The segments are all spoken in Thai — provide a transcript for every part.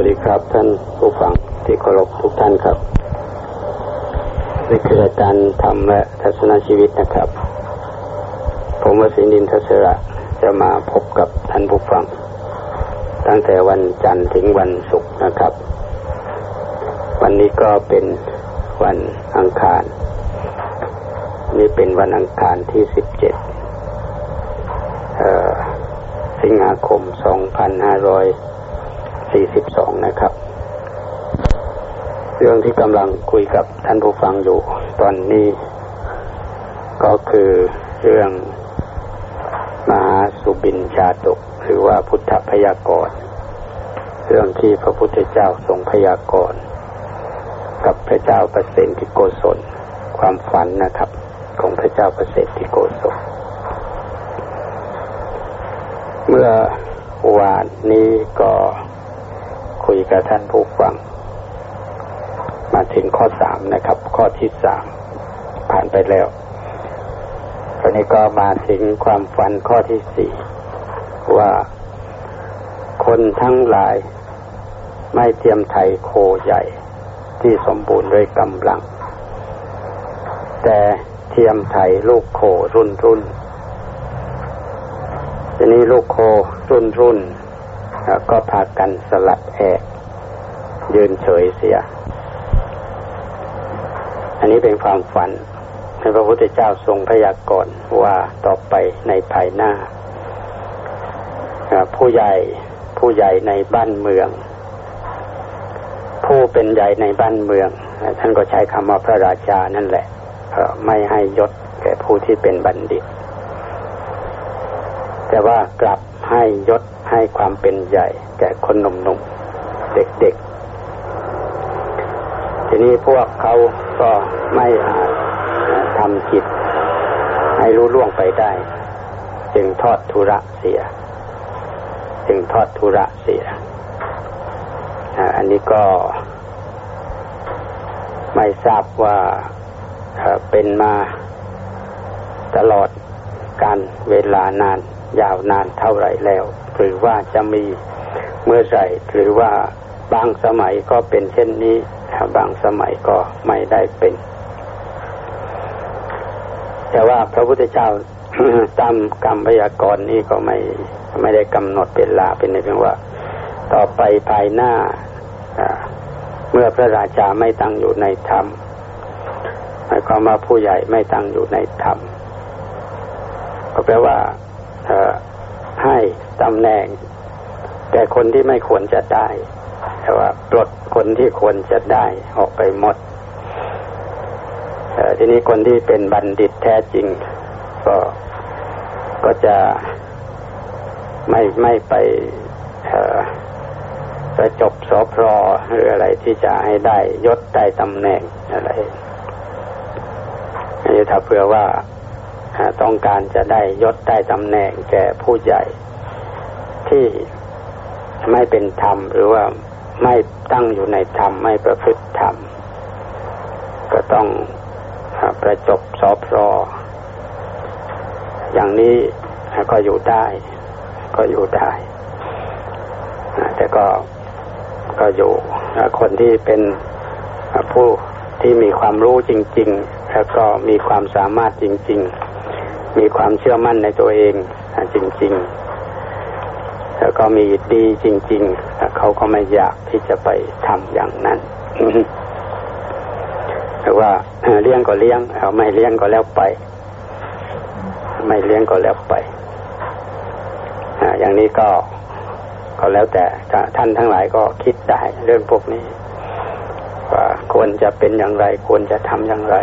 วัสดีครับ ท่านผู้ฟังที่เคารพทุกท่านครับนี่คือการทำและทัศนชีวิตนะครับ ผมวสินินทศระจะมาพบกับท่านผู้ฟัง ตั้งแต่วันจันทร์ถึงวันศุกร์นะครับ วันนี้ก็เป็นวันอังคาร นี่เป็นวันอังคารที่สิบเจ็ดสิงหาคมสองพันห้าร้อย สี่สิบสองนะครับ เรื่องที่กำลังคุยกับท่านผู้ฟังอยู่ตอนนี้ ก็คือเรื่องมหาสุบินชาตก หรือว่าพุทธพยากรณ์เรื่องที่พระพุทธเจ้าทรงพยากรณ์กับพระเจ้าประเสนที่โกศลความฝันนะครับ ของพระเจ้าประเสนที่โกศลเมื่อวานนี้ก็ คุยกับท่านผู้ฟัง มาถึงข้อสามนะครับ ข้อที่สามผ่านไปแล้วตอนนี้ก็มาถึงความฝันข้อที่สี่ว่าคนทั้งหลายไม่เทียมไทยโคใหญ่ที่สมบูรณ์ด้วยกำลัง แต่เทียมไทยลูกโครุ่นรุ่นทีนี้ลูกโครุ่นรุ่นก็พากันสลัดแอก ยืนเฉยเสีย อันนี้เป็นความฝันในพระพุทธเจ้าทรงพยากรณ์ว่าต่อไปในภายหน้า ผู้ใหญ่ผู้ใหญ่ในบ้านเมือง ผู้เป็นใหญ่ในบ้านเมือง ท่านก็ใช้คำว่าพระราชานั่นแหละไม่ให้ยศแก่ผู้ที่เป็นบัณฑิต แต่ว่ากลับให้ยศให้ความเป็นใหญ่แก่คนหนุ่มๆเด็กๆ นี้พวกเขาก็ไม่อาจทำจิตให้รู้ล่วงไปได้ จึงทอดทุระเสีย จึงทอดทุระเสีย อันนี้ก็ไม่ทราบว่าเป็นมาตลอดการเวลานานยาวนานเท่าไรแล้ว หรือว่าจะมีเมื่อไรหรือว่า บางสมัยก็เป็นเช่นนี้ บางสมัยก็ไม่ได้เป็น แต่ว่าพระพุทธเจ้าตามกรรมพยากรณ์นี้ก็ไม่ไม่ได้กำหนดเวลาเป็นเพียงว่า ต่อไปภายหน้า เมื่อพระราชาไม่ตั้งอยู่ในธรรมหมายความว่าผู้ใหญ่ไม่ตั้งอยู่ในธรรมก็แปลว่าให้ตำแหน่งแก่คนที่ไม่ควรจะได้ แต่ว่าปลดคนที่ควรจะได้ออกไปหมดทีนี้คนที่เป็นบัณฑิตแท้จริง ก็ก็จะไม่ไม่ไปประจบสอพรหรืออะไรที่จะให้ได้ยศได้ตำแหน่งอะไรอันนี้ถ้าเผื่อว่าต้องการจะได้ยศได้ตำแหน่งแก่ผู้ใหญ่ ที่ไม่เป็นธรรมหรือว่า ไม่ตั้งอยู่ในธรรม ไม่ประพฤติธรรม ก็ต้องประจบสอบรอ อย่างนี้ก็อยู่ได้ ก็อยู่ได้ แต่ก็ก็อยู่ คนที่เป็นผู้ที่มีความรู้จริง ๆ แล้วก็มีความสามารถจริง ๆ มีความเชื่อมั่นในตัวเองจริง ๆ แล้วก็มีดีจริงๆเขาก็ไม่อยากที่จะไปทำอย่างนั้นแต่ว่าเลี้ยงก็เลี้ยงเอาไม่เลี้ยงก็แล้วไป ไม่เลี้ยงก็แล้วไปอย่างนี้ก็ก็แล้วแต่ท่านทั้งหลายก็คิดได้เรื่องพวกนี้ ว่าควรจะเป็นอย่างไร ควรจะทำอย่างไร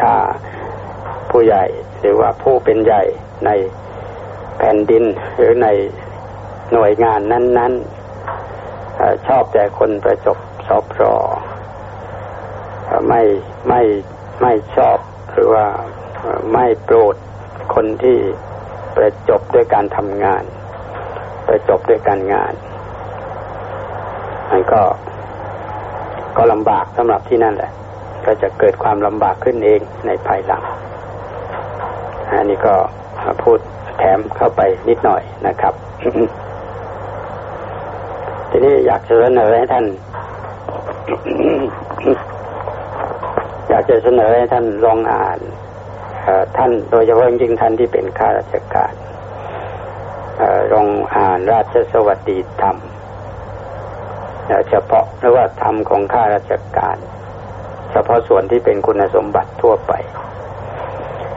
ถ้าผู้ใหญ่หรือว่าผู้เป็นใหญ่ใน แผ่นดินหรือในหน่วยงานนั้นๆชอบแต่คนประจบสอบรอไม่ไม่ไม่ชอบหรือว่าไม่โปรดคนที่ประจบด้วยการทำงาน ประจบด้วยการงานมันก็ก็ลำบากสำหรับที่นั่นแหละ ก็จะเกิดความลำบากขึ้นเองในภายหลังอันนี้ก็พูด แถมเข้าไปนิดหน่อยนะครับ ทีนี้อยากเสนอให้ท่าน อยากจะเสนอให้ท่านลองอ่านท่านโดยเฉพาะจริงท่านที่เป็นข้าราชการลองอ่านราชสวัสดีธรรมเฉพาะหรือว่าธรรมของข้าราชการ เฉพาะส่วนที่เป็นคุณสมบัติทั่วไป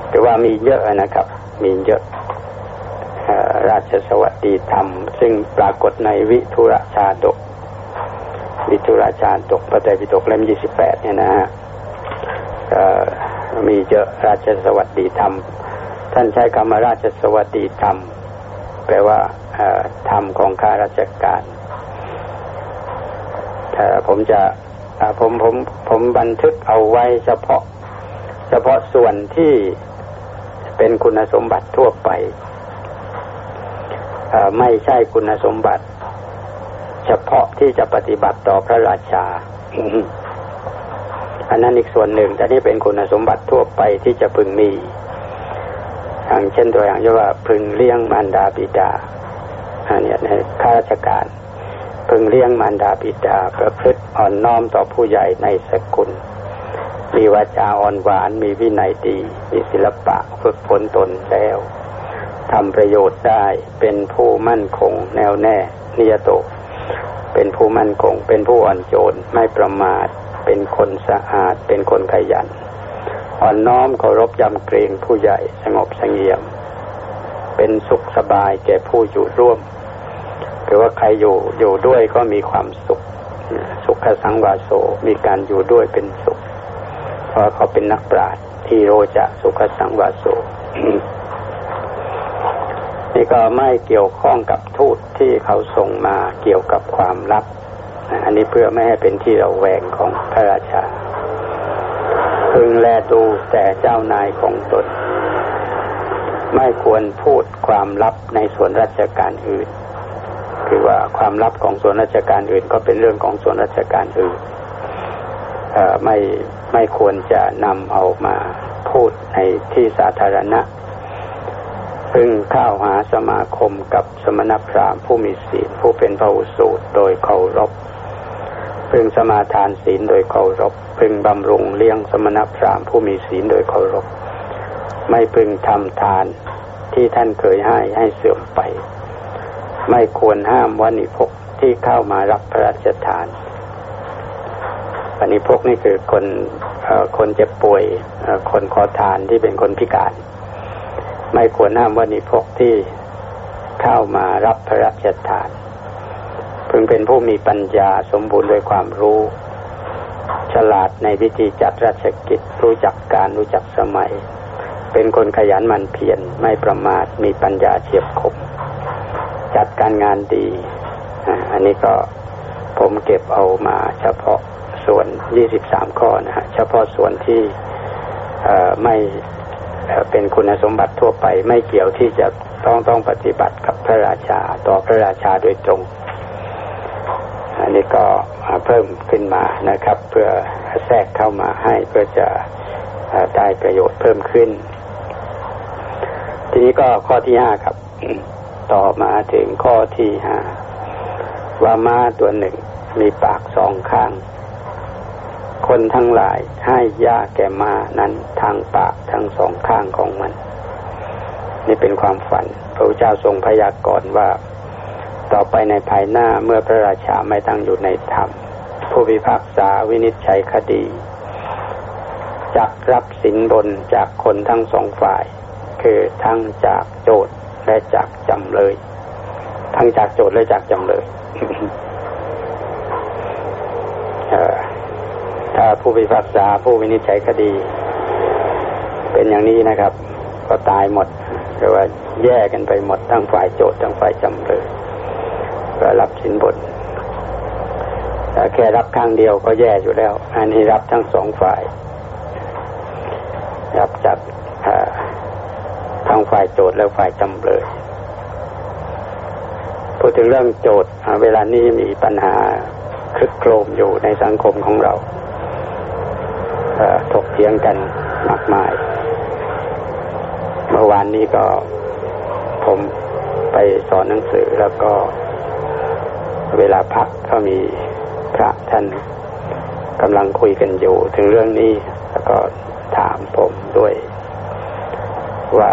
แต่ว่ามีเยอะนะครับ มีเยอะ ราชสวัสดีธรรม ซึ่งปรากฏในวิทุรชาดก วิทุราชาดกพระไตรปิฎกเล่มยี่สิบแปดเนี่ยนะฮะมีเยอะราชสวัสดีธรรม ท่านใช้คำว่าราชสวัสดีธรรม แปลว่าธรรมของข้าราชการแต่ผมจะผมผมผมบันทึกเอาไว้เฉพาะ เฉพาะส่วนที่เป็นคุณสมบัติทั่วไป ไม่ใช่คุณสมบัติ เฉพาะที่จะปฏิบัติต่อพระราชา อันนั้นอีกส่วนหนึ่งแต่นี่เป็นคุณสมบัติทั่วไปที่จะพึงมีอย่างเช่นตัวอย่างที่ว่าพึงเลี้ยงมารดาบิดาอันนี้ในข้าราชการ พึงเลี้ยงมารดาบิดาประพฤติอ่อนน้อมต่อผู้ใหญ่ในสกุล มีวาจาอ่อนหวานมีวินัยดีมีศิลปะฝึกฝนตนแล้ว ทำประโยชน์ได้ เป็นผู้มั่นคงแน่วแน่นิยโต เป็นผู้มั่นคง เป็นผู้อ่อนโยนไม่ประมาท เป็นคนสะอาด เป็นคนขยัน อ่อนน้อมเคารพยำเกรงผู้ใหญ่สงบสงเงียม เป็นสุขสบายแก่ผู้อยู่ร่วม หรือว่าใครอยู่อยู่ด้วยก็มีความสุข สุขสังวาโสมีการอยู่ด้วยเป็นสุข เพราะเขาเป็นนักปราชญ์ที่โรจะสุขสังวาโส นี่ก็ไม่เกี่ยวข้องกับทูตที่เขาส่งมาเกี่ยวกับความลับ อันนี้เพื่อไม่ให้เป็นที่ระแวงของพระราชาพึงแลดูแต่เจ้านายของตน ไม่ควรพูดความลับในส่วนราชการอื่น คือว่าความลับของส่วนราชการอื่น ก็เป็นเรื่องของส่วนราชการอื่นไม่ไม่ควรจะนำเอามาพูดในที่สาธารณะ พึงเข้าหาสมาคมกับสมณพราหมณ์ผู้มีศีลผู้เป็นพระอุสูตรโดยเคารพพึงสมาทานศีลโดยเคารพพึงบำรุงเลี้ยงสมณพราหมณ์ผู้มีศีลโดยเคารพ ไม่พึงทำทานที่ท่านเคยให้ให้เสื่อมไป ไม่ควรห้ามวันิพกที่เข้ามารับพระราชทานวันิพกนี่คือคนคนเจ็บป่วยคนขอทานที่เป็นคนพิการ ไม่ควรห้ามวันิพกที่เข้ามารับพระราชทานพึงเป็นผู้มีปัญญาสมบูรณ์ด้วยความรู้ ฉลาดในวิธีจัดราชกิจ รู้จักการรู้จักสมัย เป็นคนขยันมันเพียรไม่ประมาทมีปัญญาเฉียบคม จัดการงานดีอันนี้ก็ผมเก็บเอามาเฉพาะส่วน 23 ข้อนะฮะ เฉพาะส่วนที่ไม่ เป็นคุณสมบัติทั่วไปไม่เกี่ยวที่จะต้องต้องปฏิบัติกับพระราชาต่อพระราชาโดยตรง อันนี้ก็เพิ่มขึ้นมานะครับ เพื่อแทรกเข้ามาให้เพื่อจะได้ประโยชน์เพิ่มขึ้น ทีนี้ก็ข้อที่ห้าครับ ต่อมาถึงข้อที่ห้าว่าม้าตัวหนึ่งมีปากสองข้าง คนทั้งหลายให้ยาแก่มานั้นทางปากทั้งสองข้างของมัน นี่เป็นความฝัน พระเจ้าทรงพยากรณ์ว่า ต่อไปในภายหน้าเมื่อพระราชาไม่ตั้งอยู่ในธรรม ผู้พิพากษาวินิจฉัยคดีจักรับสินบนจากคนทั้งสองฝ่าย คือทั้งจากโจทและจากจำเลย ทั้งจากโจทและจากจำเลยถ้า ผู้พิพากษาผู้วินิจฉัยคดี เป็นอย่างนี้นะครับ ก็ตายหมดหรือว่าแย่กันไปหมดทั้งฝ่ายโจทย์ทั้งฝ่ายจำเลยก็รับสินบนแต่แค่รับข้างเดียวก็แย่อยู่แล้ว อันนี้รับทั้งสองฝ่าย รับจากทั้งฝ่ายโจทย์และฝ่ายจำเลยพูดถึงเรื่องโจทย์เวลานี้มีปัญหาคลึกโครมอยู่ในสังคมของเรา ถกเถียงกันมากมาย เมื่อวานนี้ก็ผมไปสอนหนังสือแล้วก็เวลาพักก็มีพระท่านกำลังคุยกันอยู่ถึงเรื่องนี้แล้วก็ถามผมด้วย ว่า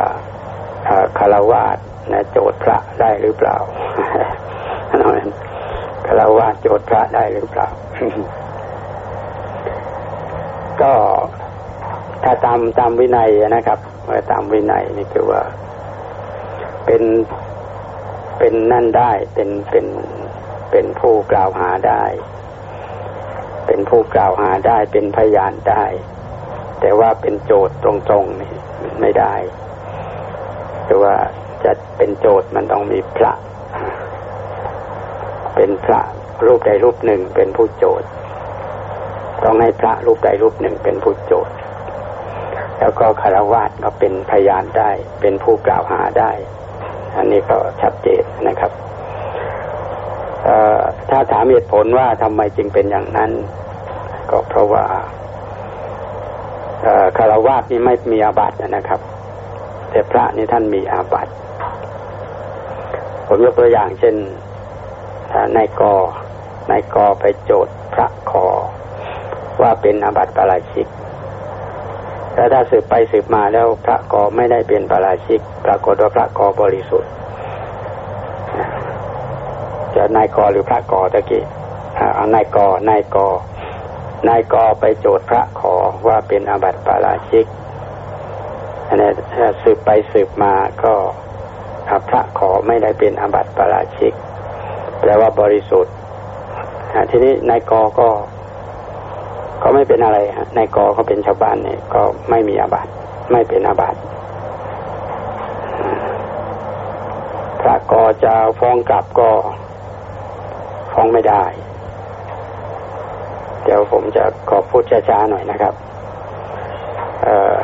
คารวาสนะโจทย์พระได้หรือเปล่าคารวาสโจทย์พระได้หรือเปล่า ก็ถ้าตามตามวินัยนะครับเมื่อตามวินัยนี่คือว่า เป็นเป็นนั่นได้เป็นเป็นเป็นผู้กล่าวหาได้ เป็นผู้กล่าวหาได้ เป็นพยานได้ แต่ว่าเป็นโจทย์ตรงๆนี่ไม่ได้แต่ว่าจะเป็นโจทย์มันต้องมีพระ เป็นพระรูปใดรูปหนึ่งเป็นผู้โจทย์ ต้องให้พระรูปใดรูปหนึ่งเป็นผู้โจทย์ แล้วก็คารวะก็เป็นพยานได้ เป็นผู้กล่าวหาได้ อันนี้ก็ชัดเจนนะครับถ้าถามเหตุผลว่าทำไมจึงเป็นอย่างนั้น ก็เพราะว่าคารวะนี่ไม่มีอาบัตินะครับ แต่พระนี่ท่านมีอาบัติผมยกตัวอย่างเช่นนายกนายกไปโจทย์พระคอ ว่าเป็นอาบัติปาราชิกแต่ถ้าสืบไปสืบมาแล้วพระกอไม่ได้เป็นปาราชิก ปรากฏว่าพระกอบริสุทธิ์จะนายกอหรือพระกอตะกี้เอานายกอนายกอนายกอไปโจทย์พระขอว่าเป็นอาบัติปาราชิกอันนี้สืบไปสืบมาก็พระขอไม่ได้เป็นอาบัติปาราชิกแปลว่าบริสุทธิ์ทีนี้นายกอก็ ก็ไม่เป็นอะไรฮะนายกเขาเป็นชาวบ้านเนี่ยก็ไม่มีอาบัติไม่เป็นอาบัติพระกอจะฟ้องกลับก็ฟ้องไม่ได้ เดี๋ยวผมจะขอพูดช้าๆหน่อยนะครับ เอ่อ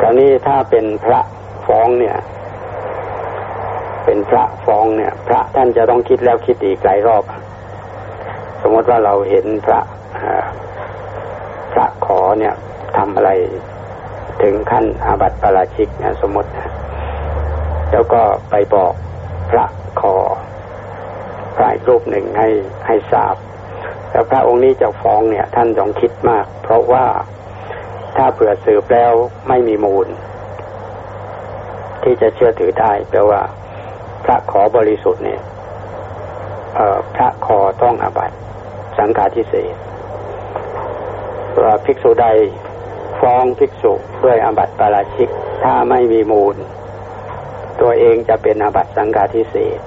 คราวนี้ถ้าเป็นพระฟ้องเนี่ย เป็นพระฟ้องเนี่ย พระท่านจะต้องคิดแล้วคิดอีกหลายรอบ สมมติว่าเราเห็นพระ พระขอเนี่ยทำอะไรถึงขั้นอาบัติปราชิกนะสมมตินะแล้วก็ไปบอกพระขอพระรูปหนึ่งให้ให้ทราบ แล้วพระองค์นี้จะฟ้องเนี่ย ท่านต้องคิดมาก เพราะว่าถ้าเผื่อสืบแล้วไม่มีมูล ที่จะเชื่อถือได้แปลว่า พระขอบริสุทธิ์เนี่ยพระขอต้องอาบัติสังฆาทิเศษ ภิกษุใดฟ้องภิกษุด้วยอาบัติปาราชิก ถ้าไม่มีมูล ตัวเองจะเป็นอาบัติสังฆาทิเศษ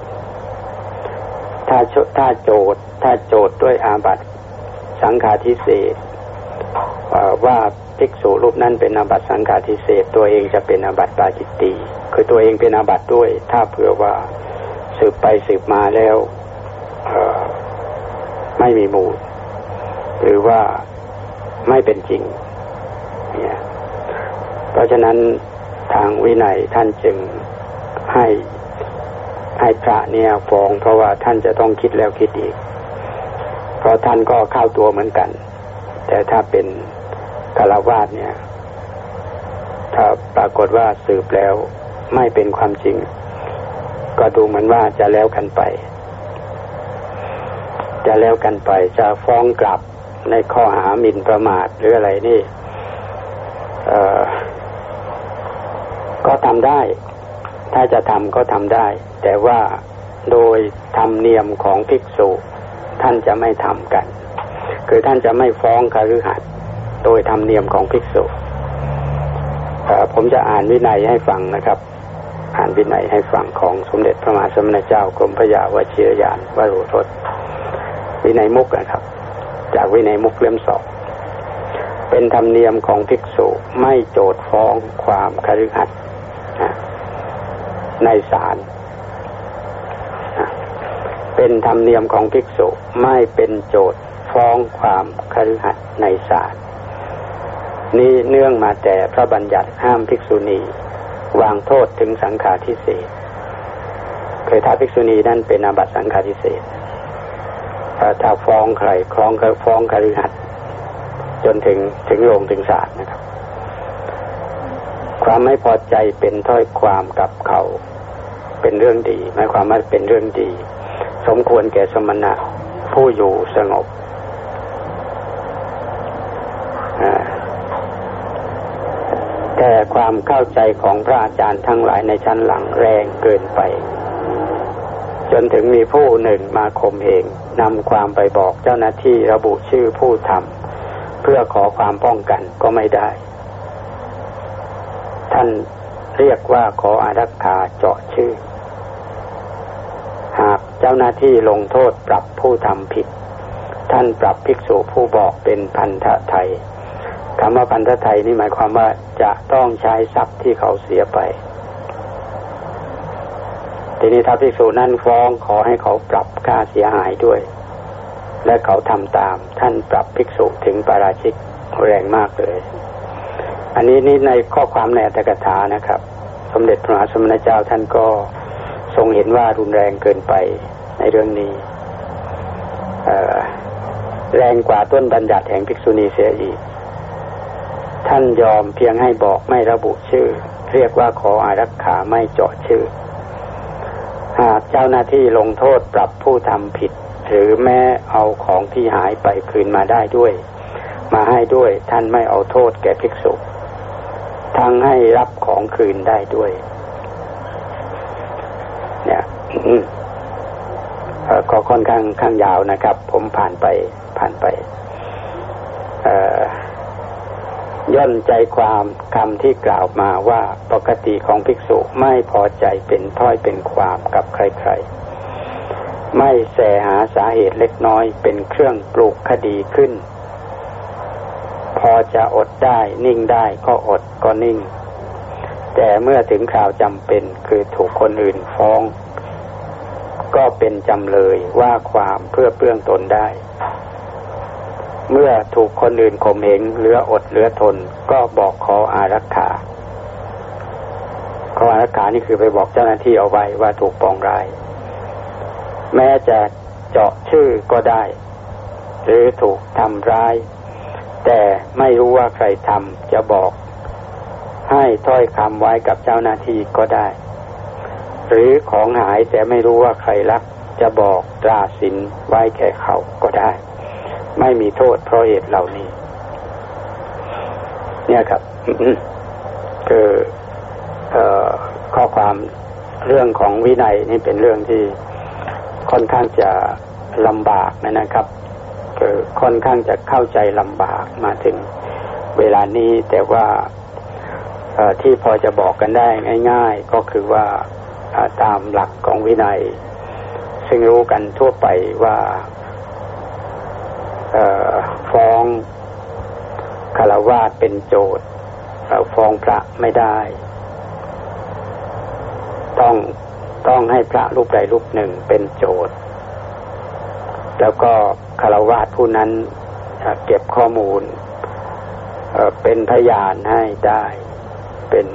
ถ้าถ้าโจทถ้าโจทด้วยอาบัติสังฆาทิเศษว่าภิกษุรูปนั้นเป็นอาบัติสังฆาทิเศษตัวเองจะเป็นอาบัติปาจิตตีคือตัวเองเป็นอาบัติด้วย ถ้าเผื่อว่าสืบไปสืบมาแล้วไม่มีมูล หรือว่า ไม่เป็นจริงเนี่ยเพราะฉะนั้นทางวินัยท่านจึงให้ให้พระเนี่ยฟ้องเพราะว่าท่านจะต้องคิดแล้วคิดอีก เพราะท่านก็เข้าตัวเหมือนกัน แต่ถ้าเป็นกลาวาสเนี่ย ถ้าปรากฏว่าสืบแล้วไม่เป็นความจริง ก็ดูเหมือนว่าจะแล้วกันไป จะแล้วกันไปจะฟ้องกลับ ในข้อหาหมิ่นประมาทหรืออะไรนี่ก็ทำได้ ถ้าจะทำก็ทำได้ แต่ว่าโดยธรรมเนียมของภิกษุท่านจะไม่ทำกัน คือท่านจะไม่ฟ้องคฤหัสถ์โดยธรรมเนียมของภิกษุผมจะอ่านวินัยให้ฟังนะครับ อ่านวินัยให้ฟังของสมเด็จพระมหาสมณเจ้ากรมพระยาวชิรยานวโรทศวินัยมุกนะครับ จากวินัยมุกเล่มสองเป็นธรรมเนียมของภิกษุไม่โจทฟ้องความคฤหัสถ์ในศาลเป็นธรรมเนียมของภิกษุไม่เป็นโจทฟ้องความคฤหัสถ์ในศาลนี้เนื่องมาแต่พระบัญญัติห้ามภิกษุณีวางโทษถึงสังฆาทิเศษเคยถ้าภิกษุณีนั่นเป็นอาบัติสังฆาทิเศษ ถ้าฟ้องใครคล้องก็ฟ้องคฤหัสถ์จนถึงถึงโรงถึงศาลนะครับ ความไม่พอใจเป็นถ้อยความกับเขาเป็นเรื่องดีหมายความว่าเป็นเรื่องดีสสมควรแก่สมณะผู้อยู่สงบแต่ความเข้าใจของพระอาจารย์ทั้งหลายในชั้นหลังแรงเกินไป จนถึงมีผู้หนึ่งมาข่มเหง นำความไปบอกเจ้าหน้าที่ระบุชื่อผู้ทำเพื่อขอความป้องกันก็ไม่ได้ ท่านเรียกว่าขออารักขาเจาะชื่อ หากเจ้าหน้าที่ลงโทษปรับผู้ทำผิด ท่านปรับภิกษุผู้บอกเป็นพันธะไทยคำว่าพันธะไทยนี่หมายความว่าจะต้องใช้ทรัพย์ที่เขาเสียไป ทีนี้ถ้าภิกษุนั้นฟ้องขอให้เขาปรับค่าเสียหายด้วย และเขาทำตามท่านปรับภิกษุถึงปาราชิกแรงมากเลย อันนี้นี่ในข้อความในอัตถกถานะครับ สมเด็จพระมหาสมณเจ้าท่านก็ทรงเห็นว่ารุนแรงเกินไปในเรื่องนี้แรงกว่าต้นบัญญัติแห่งภิกษุณีเสียอีก ท่านยอมเพียงให้บอกไม่ระบุชื่อ เรียกว่าขออารักขาไม่เจาะชื่อ เจ้าหน้าที่ลงโทษปรับผู้ทำผิด หรือแม้เอาของที่หายไปคืนมาได้ด้วย มาให้ด้วยท่านไม่เอาโทษแก่ภิกษุ ทั้งให้รับของคืนได้ด้วย เนี่ยก็ค่อนข้างข้างยาวนะครับ ผมผ่านไปผ่านไป เอ่อ ย่นใจความคำที่กล่าวมาว่าปกติของภิกษุไม่พอใจเป็นถ้อยเป็นความกับใครๆ ไม่แสหาสาเหตุเล็กน้อยเป็นเครื่องปลูกคดีขึ้น พอจะอดได้นิ่งได้ก็อดก็นิ่ง แต่เมื่อถึงข่าวจำเป็นคือถูกคนอื่นฟ้อง ก็เป็นจำเลยว่าความเพื่อเปลื้องตนได้ เมื่อถูกคนอื่นข่มเหงเหลืออดเหลือทน ก็บอกขออารักขาขออารักขานี่คือไปบอกเจ้าหน้าที่เอาไว้ว่าถูกปองร้าย แม้จะเจาะชื่อก็ได้ หรือถูกทำร้าย แต่ไม่รู้ว่าใครทำจะบอก ให้ถ้อยคำไว้กับเจ้าหน้าที่ก็ได้ หรือของหายแต่ไม่รู้ว่าใครรักจะบอกตราสินไว้แก่เขาก็ได้ ไม่มีโทษเพราะเหตุเหล่านี้ เนี่ยครับคือข้อความเรื่องของวินัยนี่เป็นเรื่องที่ค่อนข้างจะลำบากนะครับคือค่อนข้างจะเข้าใจลำบากมาถึงเวลานี้แต่ว่าที่พอจะบอกกันได้ง่าย ๆ ก็คือว่าตามหลักของวินัย ซึ่งรู้กันทั่วไปว่า ฟ้องคารวาสเป็นโจทย์ฟ้องพระไม่ได้ ต้องต้องให้พระรูปใดรูปหนึ่งเป็นโจทย์ แล้วก็คารวาสผู้นั้นเก็บข้อมูลเป็นพยานให้ได้เป็น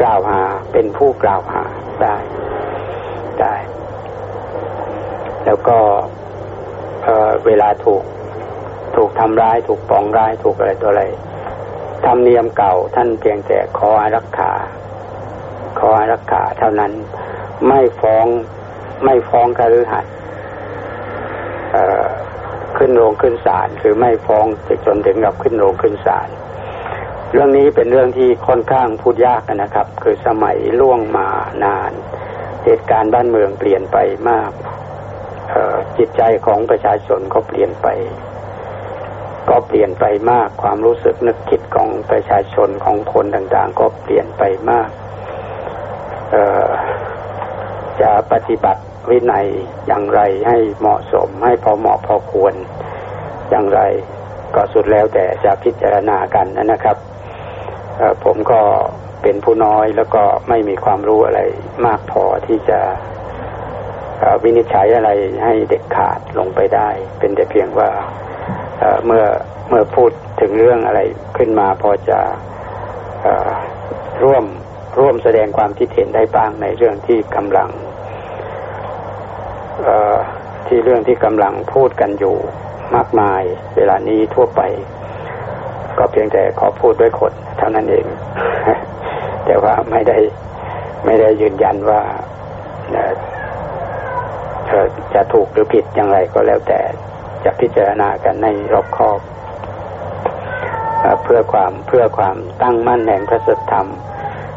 กล่าวหาเป็นผู้กล่าวหาได้ได้ แล้วก็ เวลาถูก ถูกทำร้าย ถูกปองร้ายถูกอะไรตัวอะไรทำเนียมเก่าท่านเพียงแต่ขออารักขาขออารักขาเท่านั้น ไม่ฟ้องไม่ฟ้องคฤหัสขึ้นโรงขึ้นศาลคือไม่ฟ้องจนถึงกับขึ้นโรงขึ้นศาลเรื่องนี้เป็นเรื่องที่ค่อนข้างพูดยากนะครับ คือสมัยล่วงมานาน เหตุการณ์บ้านเมืองเปลี่ยนไปมาก จิตใจของประชาชนก็เปลี่ยนไป ก็เปลี่ยนไปมากความรู้สึกนึกคิดของประชาชนของคนต่างๆ ก็เปลี่ยนไปมากจะปฏิบัติวินัยอย่างไรให้เหมาะสมให้พอเหมาะพอควรอย่างไรก็สุดแล้วแต่จะพิจารณากันนะครับผมก็เป็นผู้น้อยแล้วก็ไม่มีความรู้อะไรมากพอที่จะ วินิจฉัยอะไรให้เด็กขาดลงไปได้ เป็นแต่เพียงว่าเมื่อเมื่อพูดถึงเรื่องอะไรขึ้นมาพอจะร่วมร่วมแสดงความคิดเห็นได้บ้างในเรื่องที่กำลังที่เรื่องที่กำลังพูดกันอยู่มากมาย เวลานี้ทั่วไป ก็เพียงแต่ขอพูดด้วยคนเท่านั้นเอง แต่ว่าไม่ได้ไม่ได้ยืนยันว่า จะถูกหรือผิดอย่างไรก็แล้วแต่จะพิจารณากันในรอบคอบเพื่อความเพื่อความตั้งมั่นแห่งพระสัทธรรม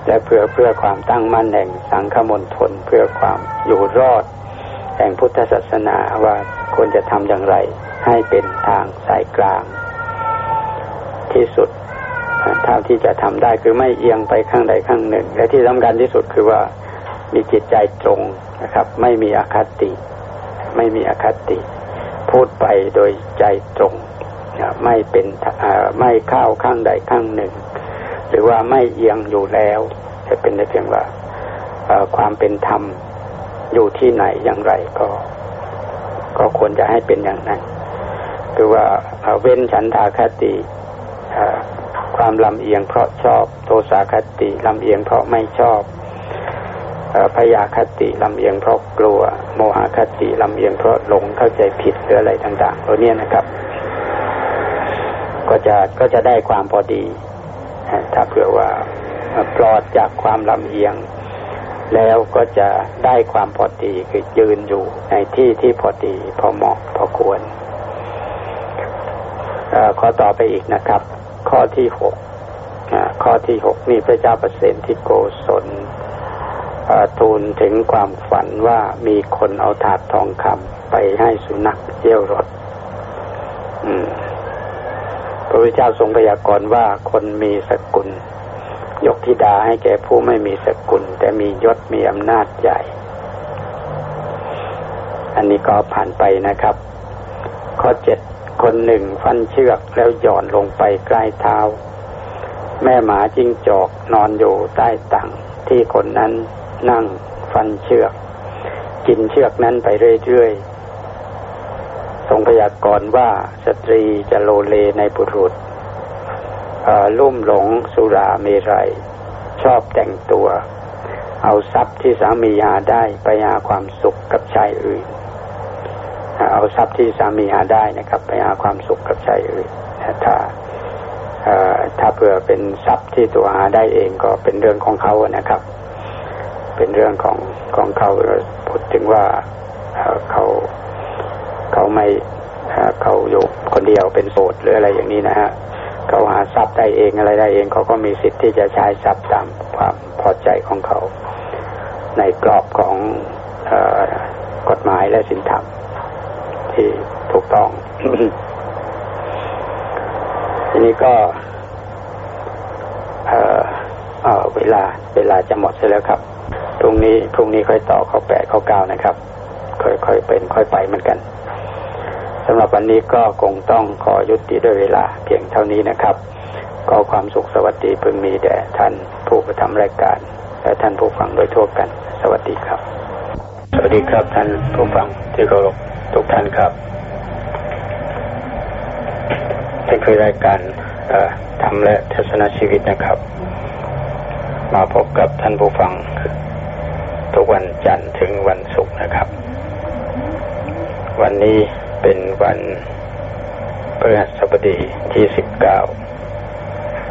และเพื่อเพื่อความตั้งมั่นแห่งสังฆมณฑลเพื่อความอยู่รอด แห่งพุทธศาสนาว่าควรจะทำอย่างไร ให้เป็นทางสายกลาง ที่สุดเท่าที่จะทำได้คือไม่เอียงไปข้างใดข้างหนึ่ง และที่สำคัญที่สุดคือว่า มีจิตใจตรงนะครับ ไม่มีอคติ ไม่มีอคติ พูดไปโดยใจตรงไม่เป็นไม่เข้าข้างใดข้างหนึ่ง หรือว่าไม่เอียงอยู่แล้วจะเป็นได้เพียงว่าความเป็นธรรมอยู่ที่ไหนอย่างไรก็ ก็ควรจะให้เป็นอย่างนั้นคือว่าเว้นฉันทาคติความลำเอียงเพราะชอบ โทสาคติลำเอียงเพราะไม่ชอบ พยาคติลำเอียงเพราะกลัว โมหคติลำเอียงเพราะหลงเข้าใจผิดหรืออะไรต่างๆตัวนี้นะครับ ก็จะก็จะได้ความพอดี ถ้าเผื่อว่าปลอดจากความลำเอียง แล้วก็จะได้ความพอดีคือยืนอยู่ในที่ที่พอดี พอเหมาะพอควรข้อต่อไปอีกนะครับ ข้อที่หกข้อที่หกนี่พระเจ้าประเสนที่โกศล ทูลถึงความฝันว่ามีคนเอาถาดทองคำไปให้สุนัขเยี่ยวรถพระพุทธเจ้าทรงพยากรณ์ว่าคนมีสกุล ยกธิดาให้แก่ผู้ไม่มีสกุล แต่มียศมีอำนาจใหญ่ อันนี้ก็ผ่านไปนะครับ ข้อเจ็ดคนหนึ่งฟันเชือกแล้วหย่อนลงไปใกล้เท้า แม่หมาจิ้งจอกนอนอยู่ใต้ตังที่คนนั้น นั่งฟันเชือก กินเชือกนั้นไปเรื่อยๆ ทรงพยากรณ์ว่าสตรีจะโลเลในบุรุษลุ่มหลงสุราเมรัย ชอบแต่งตัว เอาทรัพย์ที่สามีหาได้ไปหาความสุขกับชายอื่น เอาทรัพย์ที่สามีหาได้นะครับ ไปหาความสุขกับชายอื่น ถ้าถ้าเผื่อเป็นทรัพย์ที่ตัวหาได้เองก็เป็นเรื่องของเขานะครับ เป็นเรื่องของของเขาพูดถึงว่าเขาเขาไม่เขาอยู่คนเดียวเป็นโสดหรืออะไรอย่างนี้นะฮะเขาหาทรัพย์ได้เองอะไรได้เองเขาก็มีสิทธิ์ที่จะใช้ทรัพย์ตามความพอใจของเขา ในกรอบของอกฎหมายและสินธรรมที่ถูกต้อง ทีนี้ก็เออเวลาเวลาจะหมดเสร็จแล้วครับ พรุ่งนี้พรุ่งนี้ค่อยต่อข้อแปดข้อเก้านะครับ ค่อยๆเป็นค่อยไปเหมือนกันสำหรับวันนี้ก็คงต้องขอยุติด้วยเวลาเพียงเท่านี้นะครับก็ความสุขสวัสดีพึงมีแด่ท่านผู้ประทำรายการ และท่านผู้ฟังโดยทั่วกัน สวัสดีครับ สวัสดีครับท่านผู้ฟังที่เคารพทุกท่านครับนี่คือรายการทำและทัศนชีวิตนะครับ มาพบกับท่านผู้ฟัง วันจันทร์ถึงวันศุกร์นะครับ วันนี้เป็นวันพฤหัสบดีที่สิบเก้า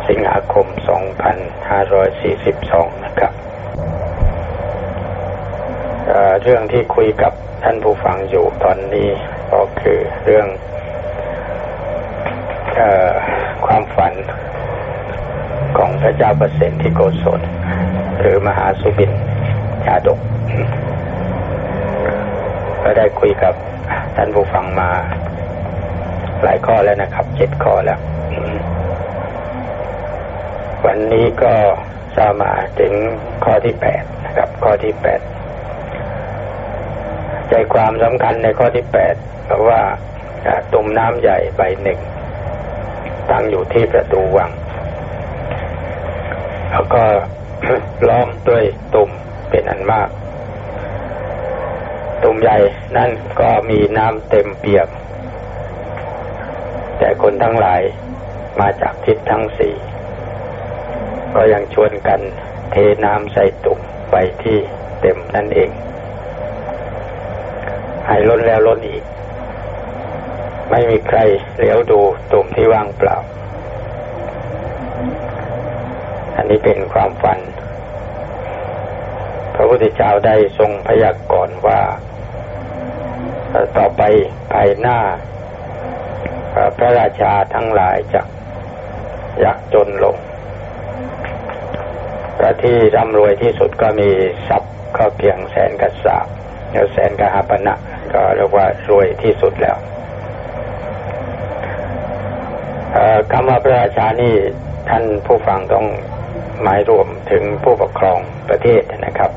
สิงหาคมสองพันห้าร้อยสี่สิบสองนะครับเเรื่องที่คุยกับท่านผู้ฟังอยู่ตอนนี้ก็คือเรื่องอความฝันของพระเจ้าเปรตที่โกศลหรือมหาสุบินชาดก ก็ได้คุยกับท่านผู้ฟังมา หลายข้อแล้วนะครับเจ็ดข้อแล้ว วันนี้ก็จะมาถึงข้อที่แปดนะครับ ข้อที่แปดใจความสำคัญในข้อที่แปดเพราะว่าตุ่มน้ำใหญ่ใบหนึ่งตั้งอยู่ที่ประตูวัง แล้วก็ล้อมด้วยตุ่มเป็นอันมาก ตุ่มใหญ่นั่นก็มีน้ำเต็มเปียก แต่คนทั้งหลายมาจากทิศทั้งสี่ ก็ยังชวนกันเทน้ำใส่ตุ่มไปที่เต็มนั่นเองให้ล้นแล้วล้นอีก ไม่มีใครเหลียวดูตุ่มที่ว่างเปล่า อันนี้เป็นความฝัน พระพุทธเจ้าได้ทรงพยากรณ์ว่า ต่อไปภายหน้า พระราชาทั้งหลายจะอยากจนลงแต่ที่ร่ำรวยที่สุดก็มีทรัพย์ก็เพียงแสนกษาบแล้วแสนกหาปณะก็เรียกว่ารวยที่สุดแล้วคำว่าพระราชานี่ท่านผู้ฟังต้องหมายรวมถึงผู้ปกครองประเทศนะครับ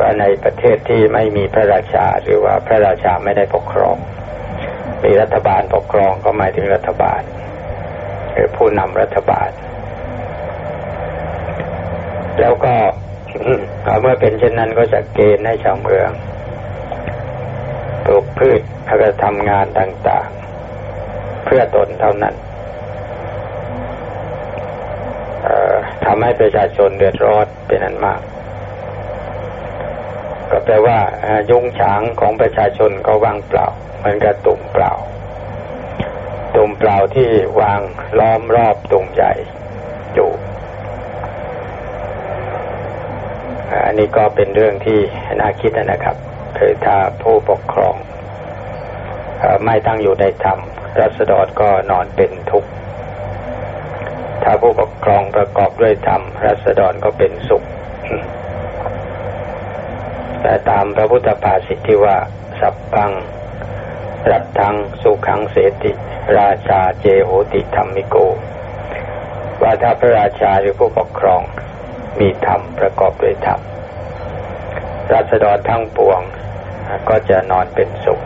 ว่าในประเทศที่ไม่มีพระราชาหรือว่าพระราชาไม่ได้ปกครอง มีรัฐบาลปกครองก็หมายถึงรัฐบาล หรือผู้นำรัฐบาล แล้วก็เมื่อเป็นเช่นนั้นก็จะเกณฑ์ให้ชาวเมืองปลูกพืชแล้วก็ทำงานต่างๆ เพื่อตนเท่านั้นทำให้ประชาชนเดือดร้อนเป็นอันมาก ก็แปลว่ายุงฉางของประชาชนก็วางเปล่าเหมือนกับตุ่มเปล่า ตุ่มเปล่าที่วางล้อมรอบตุ่มใหญ่อยู่อันนี้ก็เป็นเรื่องที่น่าคิดนะครับคือถ้าผู้ปกครองไม่ตั้งอยู่ในธรรมรัศดรก็นอนเป็นทุกข์ถ้าผู้ปกครองประกอบด้วยธรรมรัศดรก็เป็นสุข แต่ตามพระพุทธภาษิตที่ว่า สัพพัง รัตทัง สุขังเสติ ราชาเจโหติธรรมิโก ว่าถ้าพระราชาหรือผู้ปกครอง มีธรรมประกอบด้วยธรรมรัศดรทั้งปวง ก็จะนอนเป็นสุข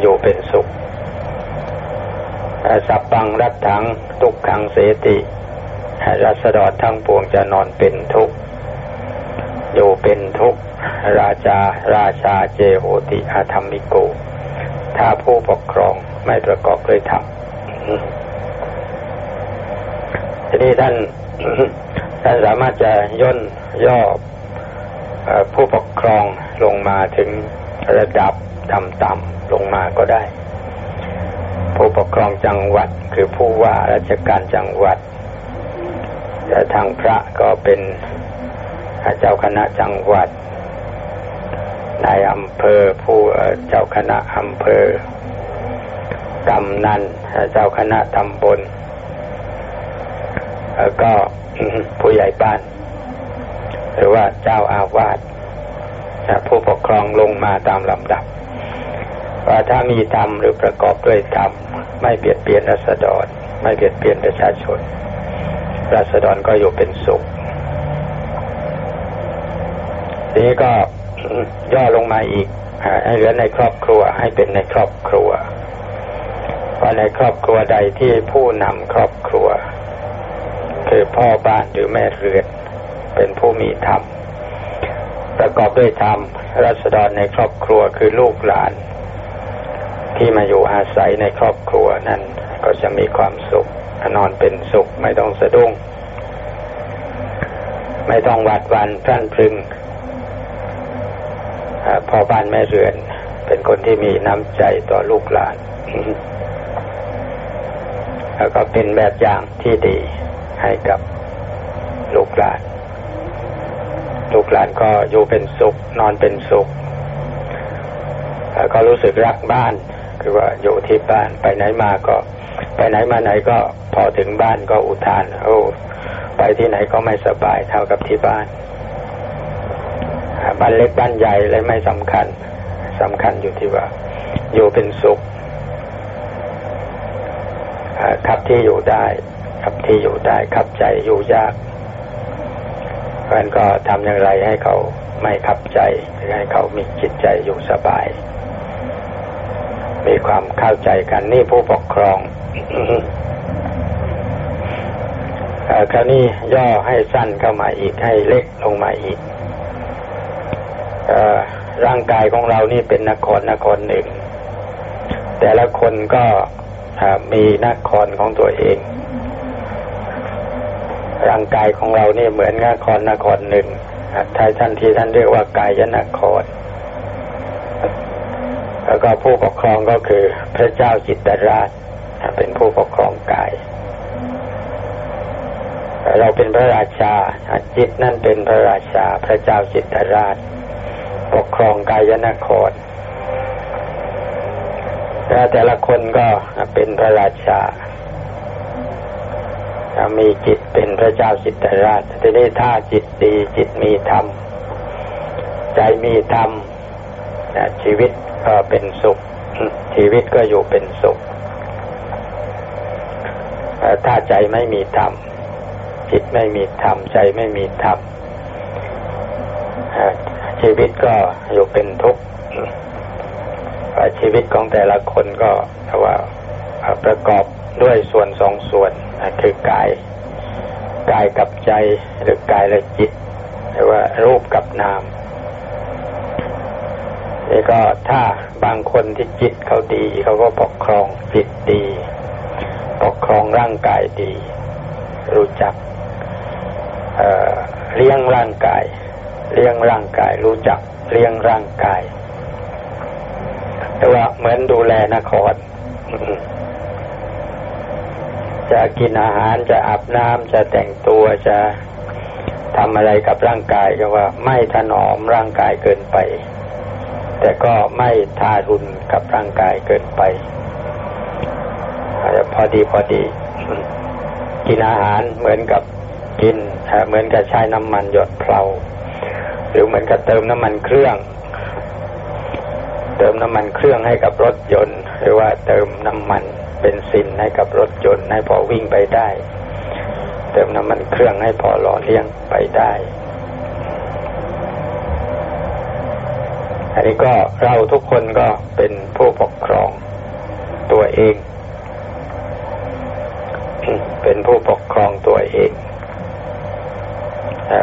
อยู่เป็นสุขสัพพังรัตถัง ทุกขังเสติรัศดรทั้งปวงจะนอนเป็นทุกข์ อยู่เป็นทุกข์ราชาราชาเจโหติอาธรรมิโก ถ้าผู้ปกครองไม่ประกอบด้วยธรรมทีนี้ท่านท่านสามารถจะย่นย่อผู้ปกครองลงมาถึงระดับต่ำๆลงมาก็ได้ ผู้ปกครองจังหวัดคือผู้ว่าราชการจังหวัดแต่ทางพระก็เป็น เจ้าคณะจังหวัด นายอำเภอผู้เจ้าคณะอำเภอกำนันเจ้าคณะตำบลแล้วก็ผู้ใหญ่บ้าน หรือว่าเจ้าอาวาสผู้ปกครองลงมาตามลำดับ ว่าถ้ามีธรรมหรือประกอบด้วยธรรมไม่เบียดเบียนรัษฎร ไม่เบียดเบียนประชาชนราษฎรก็อยู่เป็นสุข ทีนี้ก็ย่อลงมาอีกให้เหลือในครอบครัวให้เป็นในครอบครัวว่าในครอบครัวใดที่ผู้นำครอบครัว คือพ่อบ้านหรือแม่เรือนเป็นผู้มีธรรมประกอบด้วยธรรมรัศดรในครอบครัวคือลูกหลาน ที่มาอยู่อาศัยในครอบครัวนั้น ก็จะมีความสุขนอนเป็นสุขไม่ต้องสะดุ้ง ไม่ต้องหวาดวันพรั่นพรึง พ่อบ้านแม่เรือน เป็นคนที่มีน้ำใจต่อลูกหลาน แล้วก็เป็นแบบอย่างที่ดีให้กับลูกหลาน ลูกหลานก็อยู่เป็นสุข นอนเป็นสุข แล้วก็รู้สึกรักบ้าน คือว่าอยู่ที่บ้านไปไหนมาก็ ไปไหนมาไหนก็พอถึงบ้านก็อุทาน โอ้ ไปที่ไหนก็ไม่สบายเท่ากับที่บ้าน บ้านเล็กบ้านใหญ่เลยไม่สำคัญสำคัญอยู่ที่ว่า อยู่เป็นสุขขับที่อยู่ได้ขับที่อยู่ได้ขับใจอยู่ยากเพราะนั้นก็ทำอย่างไรให้เขาไม่ขับใจหรือให้เขามีจิตใจอยู่สบาย มีความเข้าใจกันนี่ผู้ปกครองคราวนี้ย่อให้สั้นเข้ามาอีกให้เล็กลงมาอีก ร่างกายของเรานี่เป็นนครนครหนึ่ง แต่ละคนก็มีนครของตัวเอง ร่างกายของเรานี่เหมือนนครนครหนึ่งทายท่านที่ท่านเรียกว่ากายนคร แล้วก็ผู้ปกครองก็คือพระเจ้าจิตตราช เป็นผู้ปกครองกาย เราเป็นพระราชาจิตนั่นเป็นพระราชาพระเจ้าจิตราช ปกครองกายนครแต่แต่ละคนก็เป็นพระราชามีจิตเป็นพระเจ้าจิตตราชทีนี้ถ้าจิตดีจิตมีธรรม ใจมีธรรมชีวิตก็เป็นสุข ชีวิตก็อยู่เป็นสุข ถ้าใจไม่มีธรรม จิตไม่มีธรรม ใจไม่มีธรรม ชีวิตก็อยู่เป็นทุกข์ชีวิตของแต่ละคนก็ว่าประกอบด้วยส่วนสองส่วน คือกาย กายกับใจหรือกายและจิตหรือว่ารูปกับนามนี่ก็ถ้าบางคนที่จิตเขาดี เขาก็ปกครองจิตดี ปกครองร่างกายดี รู้จักเเลี้ยงร่างกาย เลี้ยงร่างกายรู้จักเลี้ยงร่างกายแต่ว่าเหมือนดูแลนครจะกินอาหารจะอาบน้ำจะแต่งตัวจะทำอะไรกับร่างกายก็ว่า ไม่ถนอมร่างกายเกินไป แต่ก็ไม่ทารุณกับร่างกายเกินไปพอดีพอดี กินอาหารเหมือนกับกินเหมือนกับใช้น้ำมันหยดเพลา หรือเหมือนกับเติมน้ำมันเครื่อง เติมน้ำมันเครื่องให้กับรถยนต์ หรือว่าเติมน้ำมันเป็นซินให้กับรถยนต์ให้พอวิ่งไปได้ เติมน้ำมันเครื่องให้พอหล่อเลี้ยงไปได้ อันนี้ก็เราทุกคนก็เป็นผู้ปกครองตัวเอง เป็นผู้ปกครองตัวเองอ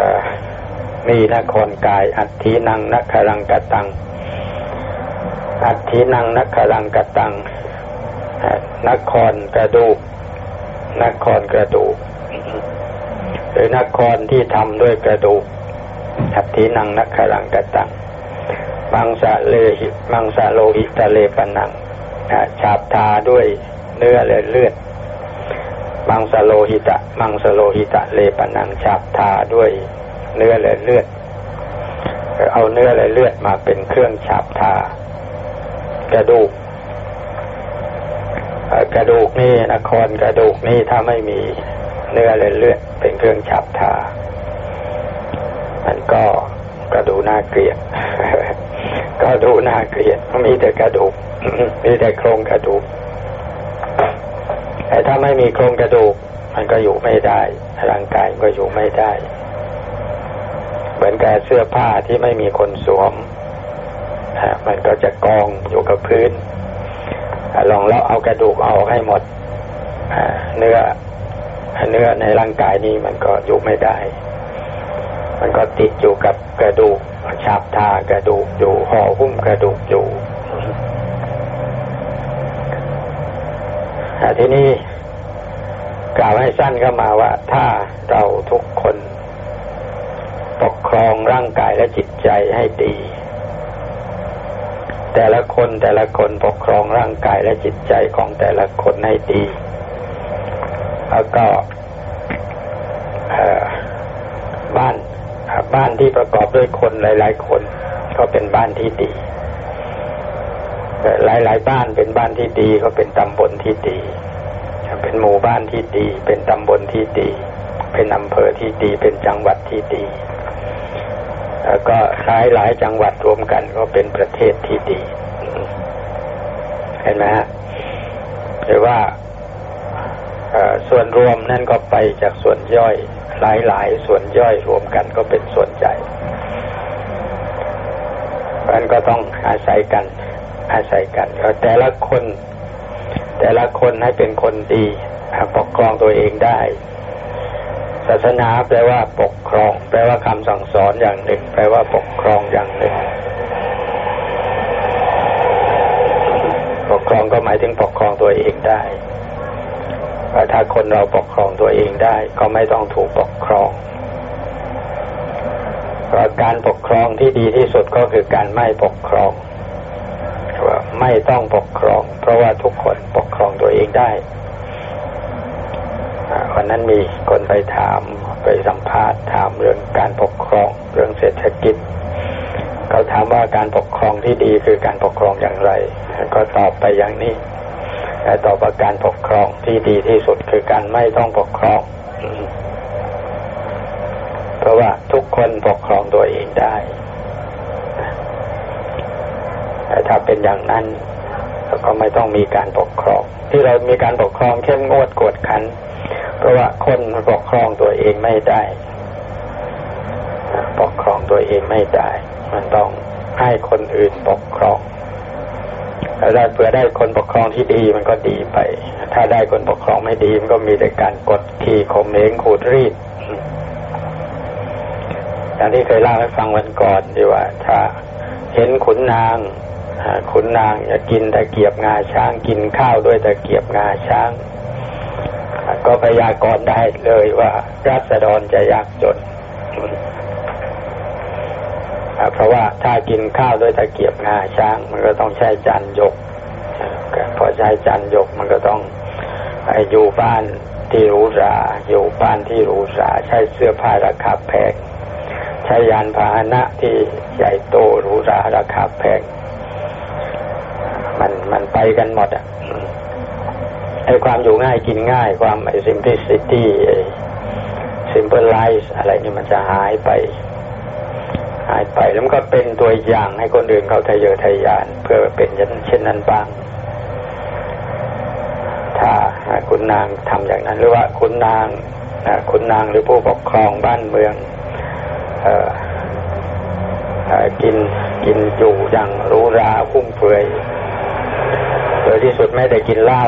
มีนครกาย อัตถินังนักครังกตัง อัฐินังนักขลังกตัง นครกระดูก นครกระดูก หรือนครที่ทำด้วยกระดูก อัฐินังนักขลังกตัง มังสะเลหิมังสะโลหิตะเลปนังฉาบทาด้วยเนื้อและเลือดมังสะโลหิตะ มังสะโลหิตะเลปนังฉาบทาด้วย เนื้อและเลือด เอาเนื้อและเลือดมาเป็นเครื่องฉาบทากระดูกกระดูกนี่นครกระดูกนี่ถ้าไม่มีเนื้อเลยเลือดเป็นเครื่องฉับทา มันก็กระดูน่าเกลียดก็ดูน่าเกลียดมีแต่กระดูกมีแต่โครงกระดูกแต่ถ้าไม่มีโครงกระดูก มันก็อยู่ไม่ได้ร่างกายก็อยู่ไม่ได้ เหมือนกับเสื้อผ้าที่ไม่มีคนสวมมันก็จะกองอยู่กับพื้นลองแล้วเอากระดูกออกให้หมดเนื้อเนื้อในร่างกายนี้มันก็อยู่ไม่ได้ มันก็ติดอยู่กับกระดูกฉาบทากระดูกอยู่ห่อหุ้มกระดูกอยู่ทีนี้กล่าวให้สั้นเข้ามาว่า ถ้าเราทุกคน ปกครองร่างกายและจิตใจให้ดี แต่ละคนแต่ละคนปกครองร่างกายและจิตใจของแต่ละคนให้ดี แล้วก็บ้านบ้านที่ประกอบด้วยคนหลาย ๆ คน ก็เป็นบ้านที่ดีหลายๆบ้านเป็นบ้านที่ดีก็เป็นตำบลที่ดี เป็นหมู่บ้านที่ดี เป็นตำบลที่ดี เป็นอำเภอที่ดี เป็นจังหวัดที่ดี ก็หลายหลายจังหวัดรวมกันก็เป็นประเทศที่ดี เห็นไหมฮะหรือว่าส่วนรวมนั่นก็ไปจากส่วนย่อย หลายหลายส่วนย่อยรวมกันก็เป็นส่วนใหญ่มันก็ต้องอาศัยกัน อาศัยกันแต่ละคน แต่ละคนให้เป็นคนดีปกครองตัวเองได้ ศาสนาแปลว่าปกครอง แปลว่าคำสั่งสอนอย่างหนึ่ง แปลว่าปกครองอย่างหนึ่ง ปกครองก็หมายถึงปกครองตัวเองได้ถ้าคนเราปกครองตัวเองได้ ก็ไม่ต้องถูกปกครองเพราะการปกครองที่ดีที่สุดก็คือการไม่ปกครองว่าไม่ต้องปกครอง เพราะว่าทุกคนปกครองตัวเองได้ วันนั้นมีคนไปถามไปสัมภาษณ์ถามเรื่องการปกครองเรื่องเศรษฐกิจเขาถามว่าการปกครองที่ดีคือการปกครองอย่างไร ก็ตอบไปอย่างนี้แต่ตอบว่าการปกครองที่ดีที่สุดคือการไม่ต้องปกครอง เพราะว่าทุกคนปกครองตัวเองได้แต่ถ้าเป็นอย่างนั้นก็ไม่ต้องมีการปกครอง ที่เรามีการปกครองเข้มงวดกวดขัน เพราะว่าคนปกครองตัวเองไม่ได้ปกครองตัวเองไม่ได้ มันต้องให้คนอื่นปกครองแล้วได้เพื่อได้คนปกครองที่ดีมันก็ดีไป ถ้าได้คนปกครองไม่ดีมันก็มีแต่การกดขี่ข่มเหงขูดรีดอย่างที่เคยเล่าให้ฟังวันก่อนดีว่า ถ้าเห็นขุนนางขุนนางอยากินแตะเกียบงาช้าง กินข้าวด้วยแตะเกียบงาช้าง ก็พยากรณ์ได้เลยว่ารัษฎรจะยากจนเพราะว่าถ้ากินข้าวด้วยตะเกียบงาช้าง มันก็ต้องใช้จานยก พอใช้จานยกมันก็ต้องอยู่บ้านที่หรูหราอยู่บ้านที่หรูหราใช้เสื้อผ้าราคาแพงใช้ยานพาหนะที่ใหญ่โตหรูหราราคาแพงมันมันไปกันหมดอะ ไอความอยู่ง่ายกินง่าย ความไอ simplicity simple life อะไรนี่มันจะหายไป หายไปแล้วมันก็เป็นตัวอย่างให้คนอื่นเขาทะเยอทะยาน เพื่อเป็นเช่นนั้นบ้าง ถ้าคุณนางทำอย่างนั้น หรือว่าคุณนางคุณนางหรือผู้ปกครองบ้านเมืองกินกินอยู่อย่างรู้ราคุ้มเฟือย ดยที่สุดไม่ได้กินเหล้า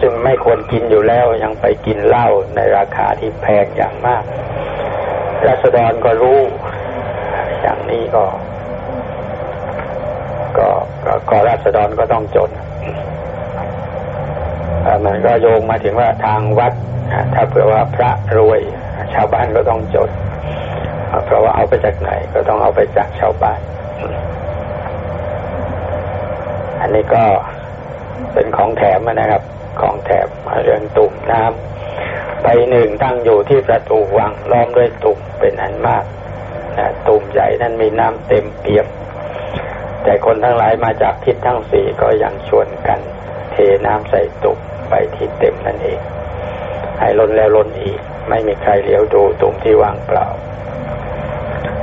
ซึ่งไม่ควรกินอยู่แล้วยังไปกินเหล้าในราคาที่แพงอย่างมากรัษฎรก็รู้อย่างนี้ก็ ก็ก็รัษฎรก็ต้องจนมันก็โยงมาถึงว่าทางวัดถ้าเผื่อว่าพระรวย ชาวบ้านก็ต้องจนเพราะว่าเอาไปจากไหนก็ต้องเอาไปจากชาวบ้าน อันนี้ก็ เป็นของแถมนะครับ ของแถมเรื่องตุ่มน้ำใบหนึ่งตั้งอยู่ที่ประตูวังล้อมด้วยตุ่มเป็นอันมากนะตุ่มใหญ่นั้นมีน้ำเต็มเปี่ยม แต่คนทั้งหลายมาจากทิศทั้งสี่ก็ยังชวนกัน เทน้ำใส่ตุ่มไปที่เต็มนั่นเอง ให้ล้นแล้วล้นอีก ไม่มีใครเลี้ยวดูตุ่มที่วางเปล่า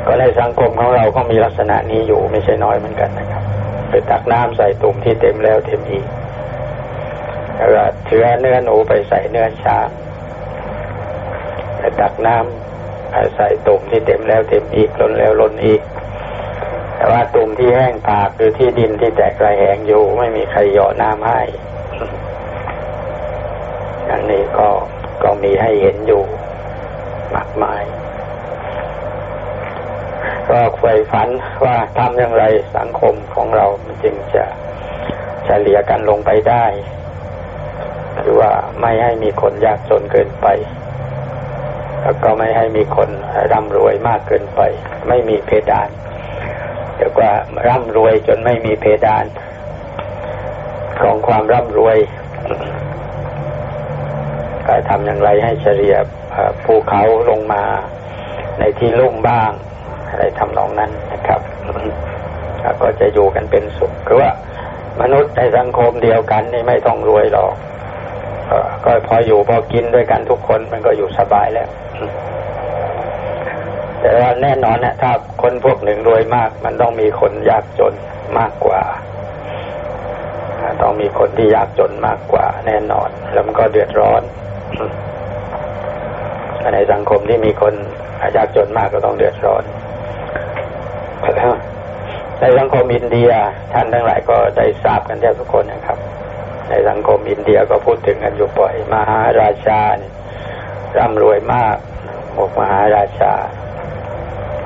ก็ในสังคมของเราก็มีลักษณะนี้อยู่ไม่ใช่น้อยเหมือนกันนะครับไปตักน้ำใส่ตุ่มที่เต็มแล้วเต็มอีก แล้วก็เชื้อเนื้อหนูไปใส่เนื้อช้างไปตักน้ำใส่ตุ่มที่เต็มแล้วเต็มอีกล้นแล้วล้นอีก แต่ว่าตุ่มที่แห้งผากหรือที่ดินที่แตกระแหงอยู่ ไม่มีใครเหยาะน้ำให้อันนี้ก็ก็มีให้เห็นอยู่มากมาย ก็ใฝ่ฝันว่าทำอย่างไรสังคมของเรามันจึงจะเฉลี่ยกันลงไปได้ หรือว่าไม่ให้มีคนยากจนเกินไป แล้วก็ไม่ให้มีคนร่ำรวยมากเกินไป ไม่มีเพดานเรียกว่าร่ำรวยจนไม่มีเพดาน ของความร่ำรวยก็ทำอย่างไรให้เฉลี่ยภูเขาลงมาในที่ลุ่มบ้าง อะไรทำนองนั้นนะครับก็จะอยู่กันเป็นสุขคือว่ามนุษย์ในสังคมเดียวกันนี่ไม่ต้องรวยหรอก ก็พออยู่พอกินด้วยกันทุกคนมันก็อยู่สบายแล้ว แต่ว่าแน่นอนนะถ้าคนพวกหนึ่งรวยมาก มันต้องมีคนยากจนมากกว่า ต้องมีคนที่ยากจนมากกว่า แน่นอน แล้วมันก็เดือดร้อน ในสังคมที่มีคนยากจนมากก็ต้องเดือดร้อนในสังคมอินเดียท่านทั้งหลายก็ได้ทราบกันแทบทุกคนนะครับ ในสังคมอินเดียก็พูดถึงกันอยู่บ่อยมหาราชาเนี่ยร่ำรวยมากบอกมหาราชา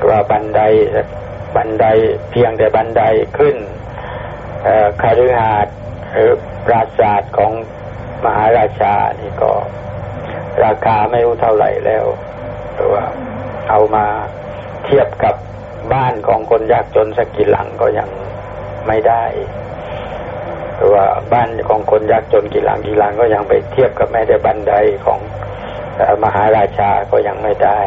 ว่าบันไดบันไดเพียงแต่บันไดขึ้นคาฤหาสน์หรือปราสาทของมหาราชานี่ก็ ราคาไม่รู้เท่าไหร่แล้วหรือว่าเอามาเทียบกับบ้านของคนยากจนสักกี่หลังก็ยังไม่ได้ ว่าบ้านของคนยากจนกี่หลังกี่หลังก็ยังไปเทียบกับแม่ได้บันไดของมหาราชาก็ยังไม่ได้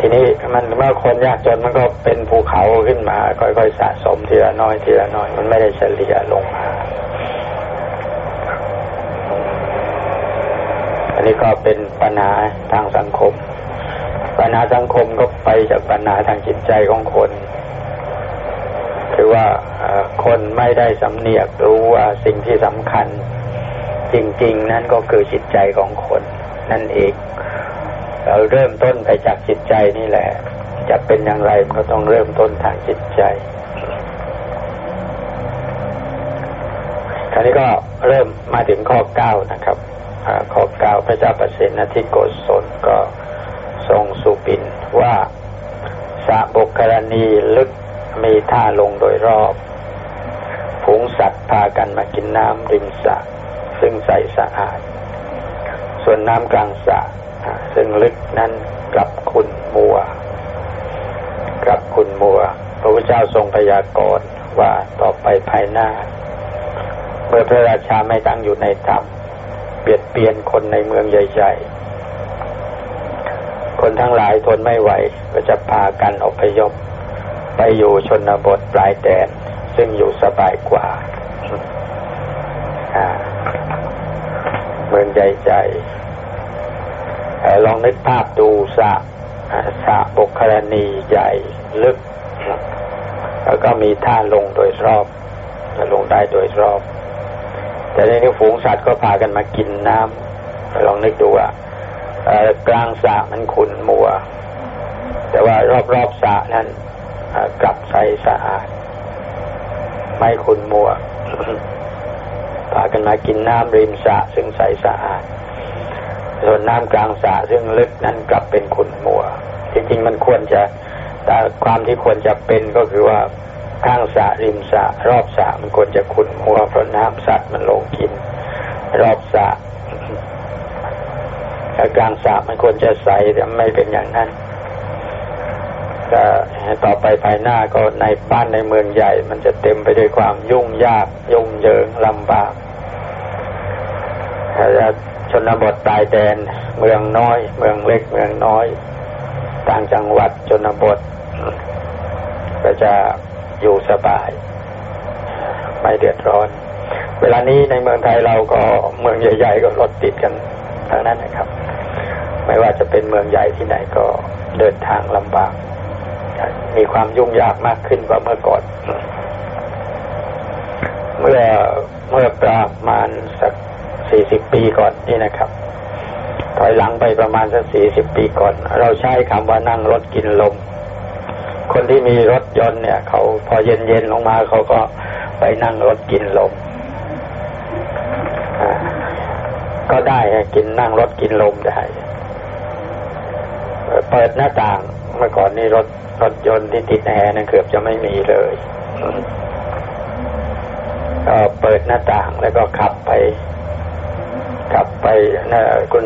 ทีนี้มันเมื่อคนยากจนมันก็เป็นภูเขาขึ้นมา ค่อยๆสะสมทีละน้อยทีละน้อย มันไม่ได้เฉลี่ยลงมา อันนี้ก็เป็นปัญหาทางสังคม ปัญหาสังคมก็ไปจากปัญหาทางจิตใจของคน คือว่าคนไม่ได้สำเนียกรู้ว่าสิ่งที่สำคัญ จริง ๆ นั่นก็คือจิตใจของคนนั่นเอง เราเริ่มต้นไปจากจิตใจนี่แหละ จะเป็นอย่างไรก็ต้องเริ่มต้นทางจิตใจคราวนี้ก็เริ่มมาถึงข้อเก้านะครับข้อเก้าพระเจ้าประสิทธิโกศลก็ทรงสุปินว่าสะบกกรณีลึก มีท่าลงโดยรอบ ฝูงสัตว์พากันมากินน้ำริมสระซึ่งใสสะอาด ส่วนน้ำกลางสระซึ่งลึกนั้นกลับคุณมัวกลับคุณมัว พระพุทธเจ้าทรงพยากรณ์ว่าต่อไปภายหน้า เมื่อพระราชาไม่ตั้งอยู่ในธรรมเปลี่ยนเปลี่ยนคนในเมืองใหญ่ๆคนทั้งหลายทนไม่ไหว ก็จะพากันอพยพ ไปอยู่ชนบทปลายแดนซึ่งอยู่สบายกว่าเมืองใหญ่ลองนึกภาพดูสระสระบกครณีใหญ่ลึก แล้วก็มีท่าลงโดยรอบลงได้โดยรอบ แต่ในนี้ฝูงสัตว์ก็พากันมากินน้ำลองนึกดูว่ากลางสระมันขุ่นมัว แต่ว่ารอบๆสระนั้น กลับใสสะอาด ไม่ขุนมัวพากันมากินน้ำริมสระซึ่งใสสะอาด ส่วนน้ำกลางสระซึ่งลึกนั้นกลับเป็นขุ่นมัวจริงๆมันควรจะแต่ความที่ควรจะเป็นก็คือว่าข้างสระริมสระรอบสระมันควรจะขุ่นมัวเพราะน้ำสัตว์มันลงกิน รอบสระกลางสระมันควรจะใสแต่ไม่เป็นอย่างนั้น ก็ต่อไปภายหน้าก็ในบ้านในเมืองใหญ่ มันจะเต็มไปด้วยความยุ่งยากยุ่งเหยิงลำบากจะชนบทตายแดน เมืองน้อย เมืองเล็กเมืองน้อย ต่างจังหวัดชนบท ก็จะอยู่สบาย ไม่เดือดร้อน เวลานี้ในเมืองไทยเราก็เมืองใหญ่ ๆ ก็รถติดกันทั้งนั้นนะครับ ไม่ว่าจะเป็นเมืองใหญ่ที่ไหนก็เดินทางลำบาก มีความยุ่งยากมากขึ้นกว่าเมื่อก่อน เมื่อเมื่อประมาณสักสี่สิบปีก่อนนี่นะครับถอยหลังไปประมาณสักสี่สิบปีก่อน เราใช้คำว่านั่งรถกินลม คนที่มีรถยนต์เนี่ย เขาพอเย็นเย็นลงมาเขาก็ไปนั่งรถกินลมก็ได้กินนั่งรถกินลมได้ เปิดหน้าต่าง เมื่อก่อนนี่รถรถยนต์ที่ติดแอร์นั่นเกือบจะไม่มีเลยก็เปิดหน้าต่างแล้วก็ขับไป ขับไป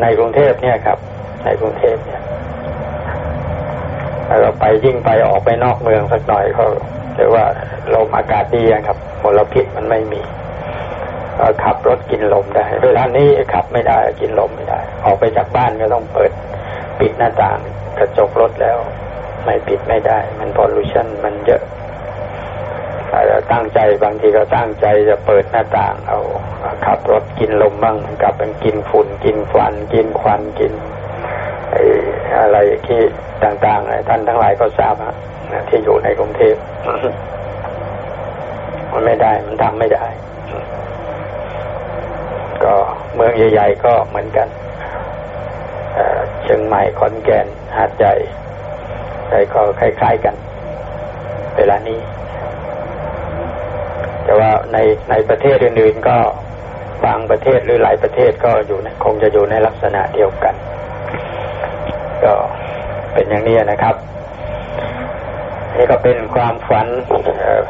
ในกรุงเทพเนี่ยครับ ในกรุงเทพเนี่ยเราไปยิ่งไปออกไปนอกเมืองสักหน่อยเขาเรียกว่าลมอากาศดีครับมลพิษมันไม่มีขับรถกินลมได้เวลานี้ขับไม่ได้กินลมไม่ได้ ออกไปจากบ้านก็ต้องเปิด ปิดหน้าต่างกระจกรถแล้ว ไม่ปิดไม่ได้ มันพอลูชันมันเยอะถ้าเราตั้งใจบางทีก็ตั้งใจจะเปิดหน้าต่าง เอาขับรถกินลมบ้างกลับเป็นกินฝุ่นกินควัน กินควันกินไอ้อะไรที่ต่างๆอะไรท่านทั้งหลายก็ทราบฮะที่อยู่ในกรุงเทพมันไม่ได้มันทำไม่ได้ ก็เมืองใหญ่ ๆ ก็เหมือนกัน เชียงใหม่ขอนแก่นหาดใหญ่อะไรก็คล้าย ๆกัน เวลานี้ แต่ว่าในในประเทศอื่นๆก็บางประเทศหรือหลายประเทศก็อยู่คงจะอยู่ในลักษณะเดียวกัน ก็เป็นอย่างนี้นะครับ นี่ก็เป็นความฝัน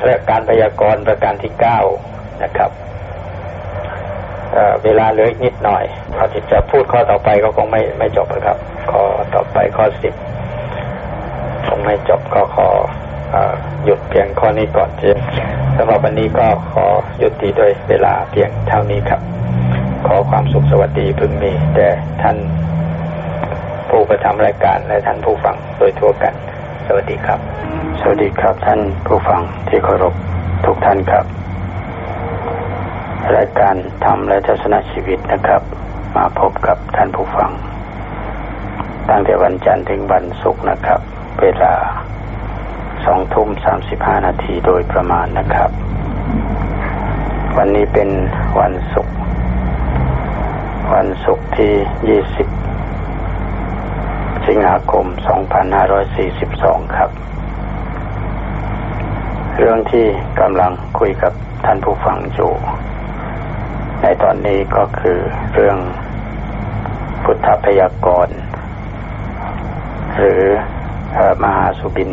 และการพยากรณ์ประการที่เก้านะครับ เวลาเหลืออีกนิดหน่อยพอจะพูดข้อต่อไปก็คงไม่ไม่จบนะครับ ข้อต่อไปข้อสิบคงไม่จบก็ขอหยุดเพียงข้อนี้ก่อนเช่สำหรับวันนี้ก็ขอหยุดตีโดยเวลาเพียงเท่านี้ครับ ขอความสุขสวัสดีพึงมีแต่ท่านผู้ประทำรายการและท่านผู้ฟังโดยทั่วกัน สวัสดีครับ สวัสดีครับท่านผู้ฟังที่เคารพทุกท่านครับ รายการธรรมและทัศนชีวิตนะครับ มาพบกับท่านผู้ฟัง ตั้งแต่วันจันทร์ถึงวันศุกร์นะครับ เวลาสองทุ่มสามสิบห้านาทีโดยประมาณนะครับ วันนี้เป็นวันศุกร์วันศุกร์ที่ยี่สิบสิงหาคมสองพันห้าร้อยสี่สิบสองครับ เรื่องที่กำลังคุยกับท่านผู้ฟังอยู่ ในตอนนี้ก็คือเรื่องพุทธพยากร หรือมหาสุบิน